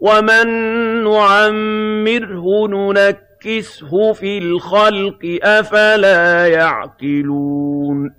وَمَن نُّعَمِّرْهُ نُنَكِّسْهُ فِي الْخَلْقِ ۖ أَفَلَا يَعْقِلُونَ